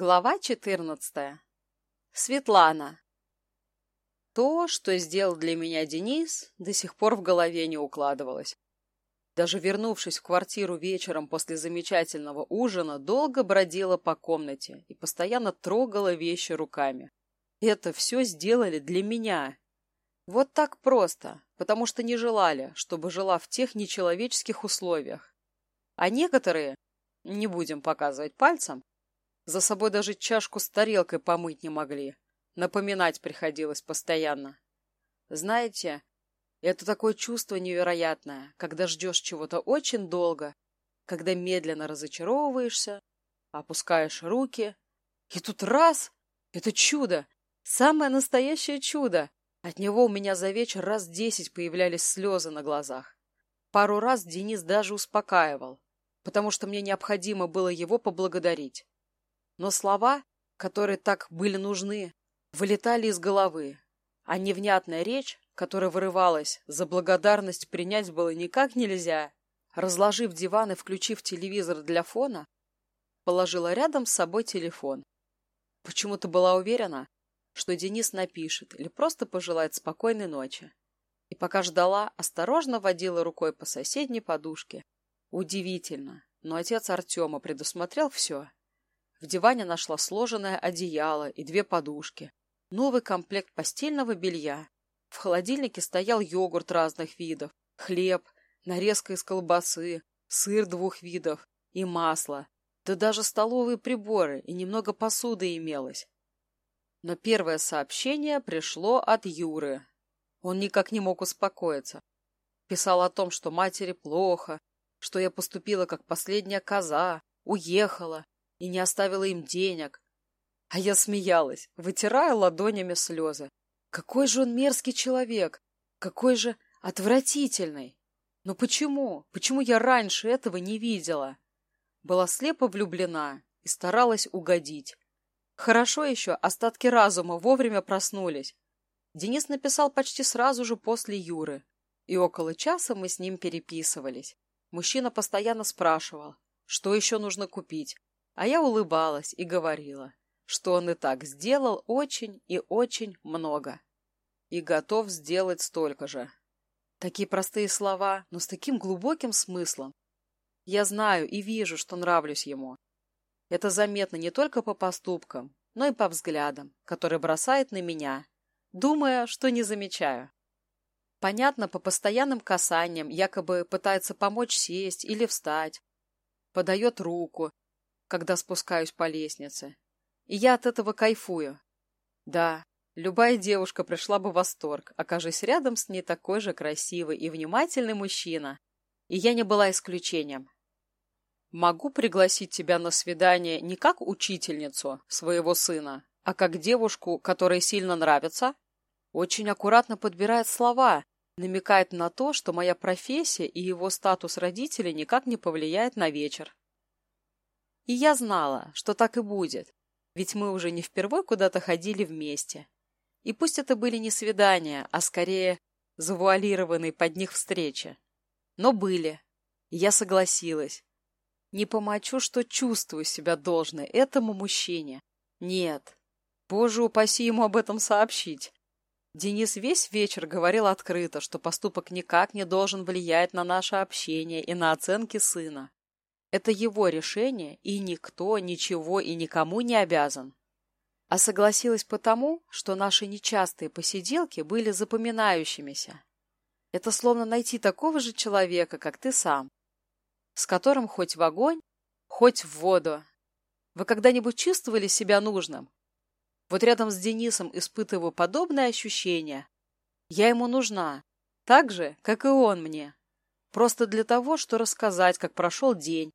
Глава 14. Светлана. То, что сделал для меня Денис, до сих пор в голове не укладывалось. Даже вернувшись в квартиру вечером после замечательного ужина, долго бродила по комнате и постоянно трогала вещи руками. Это все сделали для меня. Вот так просто, потому что не желали, чтобы жила в тех нечеловеческих условиях. А некоторые, не будем показывать пальцем, за собой даже чашку с тарелкой помыть не могли. Напоминать приходилось постоянно. Знаете, это такое чувство невероятное, когда ждешь чего-то очень долго, когда медленно разочаровываешься, опускаешь руки, и тут раз — это чудо, самое настоящее чудо. От него у меня за вечер раз десять появлялись слезы на глазах. Пару раз Денис даже успокаивал, потому что мне необходимо было его поблагодарить. Но слова, которые так были нужны, вылетали из головы, а невнятная речь, которая вырывалась, за благодарность принять было никак нельзя. Разложив диван и включив телевизор для фона, положила рядом с собой телефон. Почему-то была уверена, что Денис напишет или просто пожелает спокойной ночи. И пока ждала, осторожно водила рукой по соседней подушке. Удивительно, но отец Артема предусмотрел все. В диване нашла сложенное одеяло и две подушки. Новый комплект постельного белья. В холодильнике стоял йогурт разных видов, хлеб, нарезка из колбасы, сыр двух видов и масло. Да даже столовые приборы и немного посуды имелось. Но первое сообщение пришло от Юры. Он никак не мог успокоиться. Писал о том, что матери плохо, что я поступила как последняя коза, уехала, и не оставила им денег. А я смеялась, вытирая ладонями слезы. Какой же он мерзкий человек! Какой же отвратительный! Но почему? Почему я раньше этого не видела? Была слепо влюблена и старалась угодить. Хорошо еще остатки разума вовремя проснулись. Денис написал почти сразу же после Юры, и около часа мы с ним переписывались. Мужчина постоянно спрашивал, что еще нужно купить, а я улыбалась и говорила, что он и так сделал очень и очень много. И готов сделать столько же. Такие простые слова, но с таким глубоким смыслом. Я знаю и вижу, что нравлюсь ему. Это заметно не только по поступкам, но и по взглядам, которые бросает на меня, думая, что не замечаю. Понятно, по постоянным касаниям якобы пытается помочь сесть или встать, подает руку, когда спускаюсь по лестнице. И я от этого кайфую. Да, любая девушка пришла бы в восторг, окажись рядом с ней такой же красивый и внимательный мужчина. И я не была исключением. Могу пригласить тебя на свидание не как учительницу своего сына, а как девушку, которой сильно нравится? Очень аккуратно подбирает слова, намекает на то, что моя профессия и его статус родителей никак не повлияет на вечер. И я знала, что так и будет, ведь мы уже не впервой куда-то ходили вместе. И пусть это были не свидания, а скорее завуалированные под них встречи. Но были. И я согласилась. Не помочу, что чувствую себя должной этому мужчине. Нет. Боже упаси ему об этом сообщить. Денис весь вечер говорил открыто, что поступок никак не должен влиять на наше общение и на оценки сына. Это его решение, и никто, ничего и никому не обязан. А согласилась потому, что наши нечастые посиделки были запоминающимися. Это словно найти такого же человека, как ты сам, с которым хоть в огонь, хоть в воду. Вы когда-нибудь чувствовали себя нужным? Вот рядом с Денисом испытываю подобное ощущение. Я ему нужна, так же, как и он мне. Просто для того, что рассказать, как прошел день,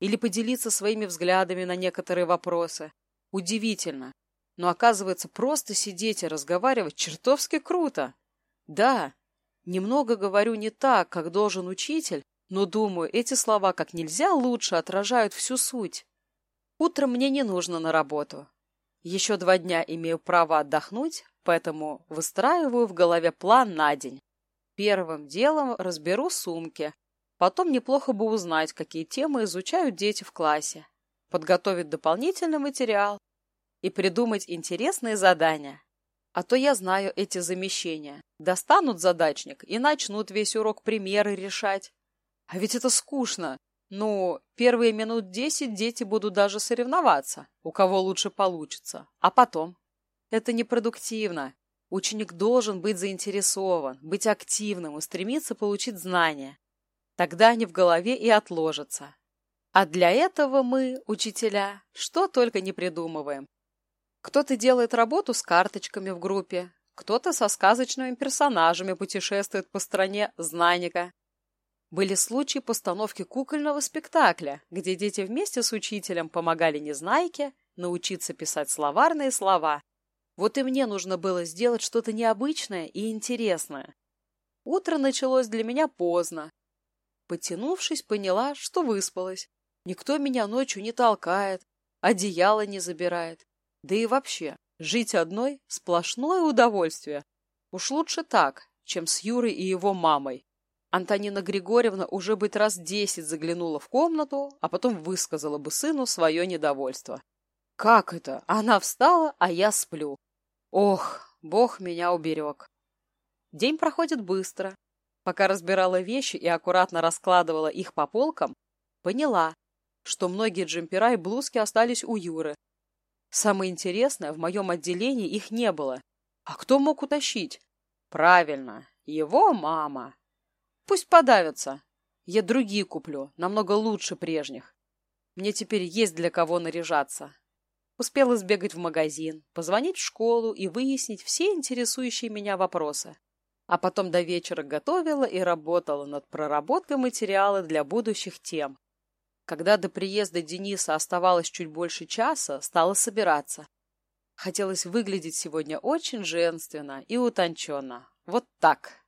или поделиться своими взглядами на некоторые вопросы. Удивительно. Но оказывается, просто сидеть и разговаривать чертовски круто. Да, немного говорю не так, как должен учитель, но думаю, эти слова как нельзя лучше отражают всю суть. Утром мне не нужно на работу. Еще два дня имею право отдохнуть, поэтому выстраиваю в голове план на день. Первым делом разберу сумки, Потом неплохо бы узнать, какие темы изучают дети в классе. подготовить дополнительный материал и придумать интересные задания. А то я знаю эти замещения. Достанут задачник и начнут весь урок примеры решать. А ведь это скучно. Ну, первые минут десять дети будут даже соревноваться, у кого лучше получится. А потом? Это непродуктивно. Ученик должен быть заинтересован, быть активным и стремиться получить знания. Тогда они в голове и отложатся. А для этого мы, учителя, что только не придумываем. Кто-то делает работу с карточками в группе, кто-то со сказочными персонажами путешествует по стране Знаника. Были случаи постановки кукольного спектакля, где дети вместе с учителем помогали Незнайке научиться писать словарные слова. Вот и мне нужно было сделать что-то необычное и интересное. Утро началось для меня поздно. Потянувшись, поняла, что выспалась. Никто меня ночью не толкает, одеяло не забирает. Да и вообще, жить одной – сплошное удовольствие. Уж лучше так, чем с Юрой и его мамой. Антонина Григорьевна уже быть раз десять заглянула в комнату, а потом высказала бы сыну свое недовольство. Как это? Она встала, а я сплю. Ох, бог меня уберег. День проходит быстро. Пока разбирала вещи и аккуратно раскладывала их по полкам, поняла, что многие джемпера и блузки остались у Юры, Самое интересное, в моем отделении их не было. А кто мог утащить? Правильно, его мама. Пусть подавятся. Я другие куплю, намного лучше прежних. Мне теперь есть для кого наряжаться. Успела сбегать в магазин, позвонить в школу и выяснить все интересующие меня вопросы. А потом до вечера готовила и работала над проработкой материала для будущих тем. Когда до приезда Дениса оставалось чуть больше часа, стала собираться. Хотелось выглядеть сегодня очень женственно и утонченно. Вот так.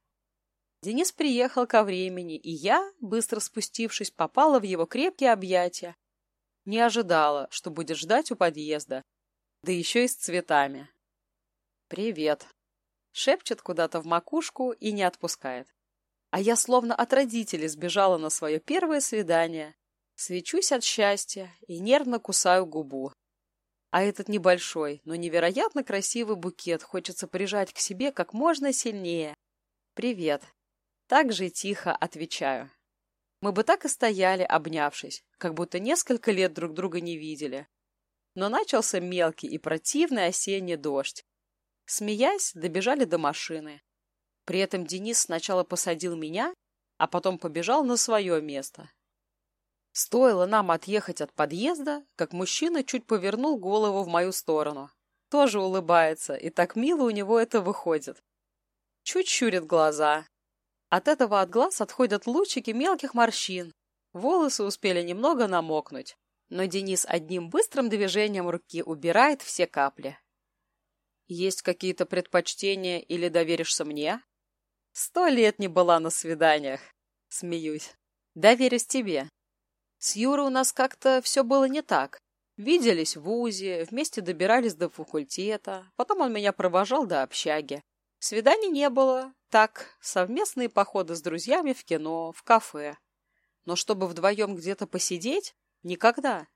Денис приехал ко времени, и я, быстро спустившись, попала в его крепкие объятия. Не ожидала, что будет ждать у подъезда, да еще и с цветами. «Привет!» Шепчет куда-то в макушку и не отпускает. А я словно от родителей сбежала на свое первое свидание Свечусь от счастья и нервно кусаю губу. А этот небольшой, но невероятно красивый букет хочется прижать к себе как можно сильнее. «Привет!» Так же тихо отвечаю. Мы бы так и стояли, обнявшись, как будто несколько лет друг друга не видели. Но начался мелкий и противный осенний дождь. Смеясь, добежали до машины. При этом Денис сначала посадил меня, а потом побежал на свое место, Стоило нам отъехать от подъезда, как мужчина чуть повернул голову в мою сторону. Тоже улыбается, и так мило у него это выходит. Чуть щурит глаза. От этого от глаз отходят лучики мелких морщин. Волосы успели немного намокнуть. Но Денис одним быстрым движением руки убирает все капли. Есть какие-то предпочтения или доверишься мне? Сто лет не была на свиданиях. Смеюсь. Доверюсь тебе. С Юрой у нас как-то все было не так. Виделись в УЗИ, вместе добирались до факультета, потом он меня провожал до общаги. Свиданий не было, так, совместные походы с друзьями в кино, в кафе. Но чтобы вдвоем где-то посидеть – никогда.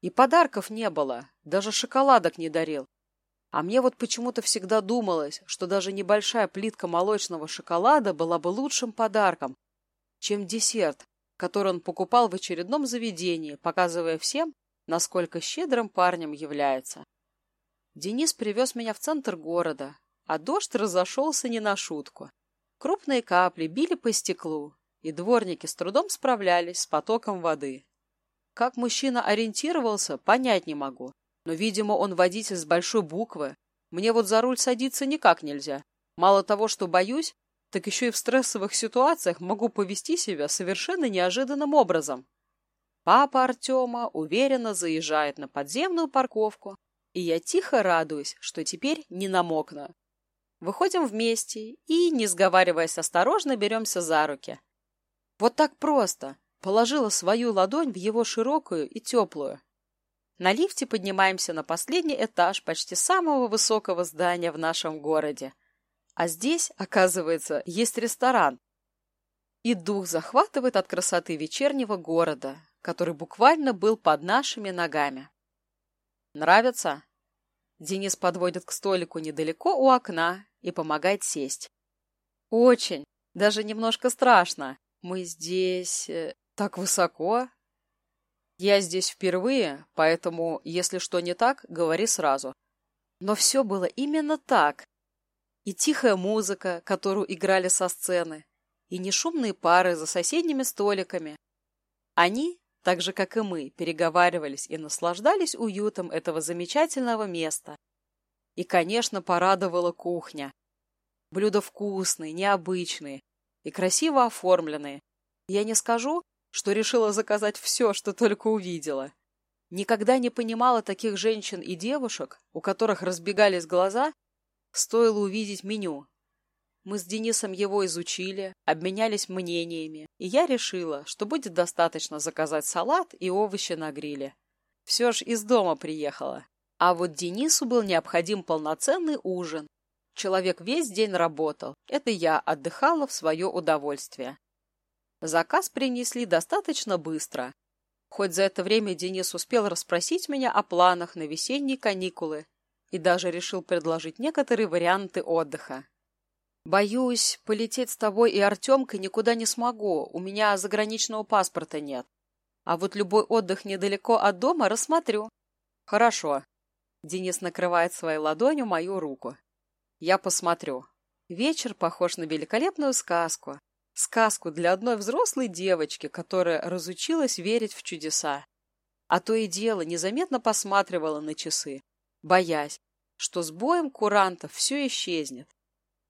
И подарков не было, даже шоколадок не дарил. А мне вот почему-то всегда думалось, что даже небольшая плитка молочного шоколада была бы лучшим подарком, чем десерт, который он покупал в очередном заведении, показывая всем, насколько щедрым парнем является. Денис привез меня в центр города, а дождь разошелся не на шутку. Крупные капли били по стеклу, и дворники с трудом справлялись с потоком воды. Как мужчина ориентировался, понять не могу, но, видимо, он водитель с большой буквы. Мне вот за руль садиться никак нельзя. Мало того, что боюсь, так еще и в стрессовых ситуациях могу повести себя совершенно неожиданным образом. Папа Артема уверенно заезжает на подземную парковку, и я тихо радуюсь, что теперь не намокну. Выходим вместе и, не сговариваясь осторожно, беремся за руки. Вот так просто. Положила свою ладонь в его широкую и теплую. На лифте поднимаемся на последний этаж почти самого высокого здания в нашем городе. А здесь, оказывается, есть ресторан. И дух захватывает от красоты вечернего города, который буквально был под нашими ногами. «Нравится?» Денис подводит к столику недалеко у окна и помогает сесть. «Очень. Даже немножко страшно. Мы здесь... Э, так высоко. Я здесь впервые, поэтому, если что не так, говори сразу. Но все было именно так. И тихая музыка, которую играли со сцены, и нешумные пары за соседними столиками. Они, так же, как и мы, переговаривались и наслаждались уютом этого замечательного места. И, конечно, порадовала кухня. Блюда вкусные, необычные и красиво оформленные. Я не скажу, что решила заказать все, что только увидела. Никогда не понимала таких женщин и девушек, у которых разбегались глаза, стоило увидеть меню. Мы с Денисом его изучили, обменялись мнениями, и я решила, что будет достаточно заказать салат и овощи на гриле. Все ж из дома приехала. А вот Денису был необходим полноценный ужин. Человек весь день работал, это я отдыхала в свое удовольствие. Заказ принесли достаточно быстро. Хоть за это время Денис успел расспросить меня о планах на весенние каникулы и даже решил предложить некоторые варианты отдыха. «Боюсь, полететь с тобой и Артемкой никуда не смогу, у меня заграничного паспорта нет. А вот любой отдых недалеко от дома рассмотрю». «Хорошо». Денис накрывает своей ладонью мою руку. «Я посмотрю. Вечер похож на великолепную сказку. Сказку для одной взрослой девочки, которая разучилась верить в чудеса. А то и дело незаметно посматривала на часы, боясь, что с боем курантов все исчезнет.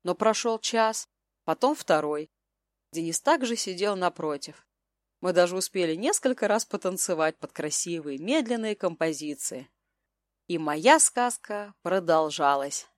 Но прошел час, потом второй. Денис также сидел напротив. Мы даже успели несколько раз потанцевать под красивые, медленные композиции. И моя сказка продолжалась.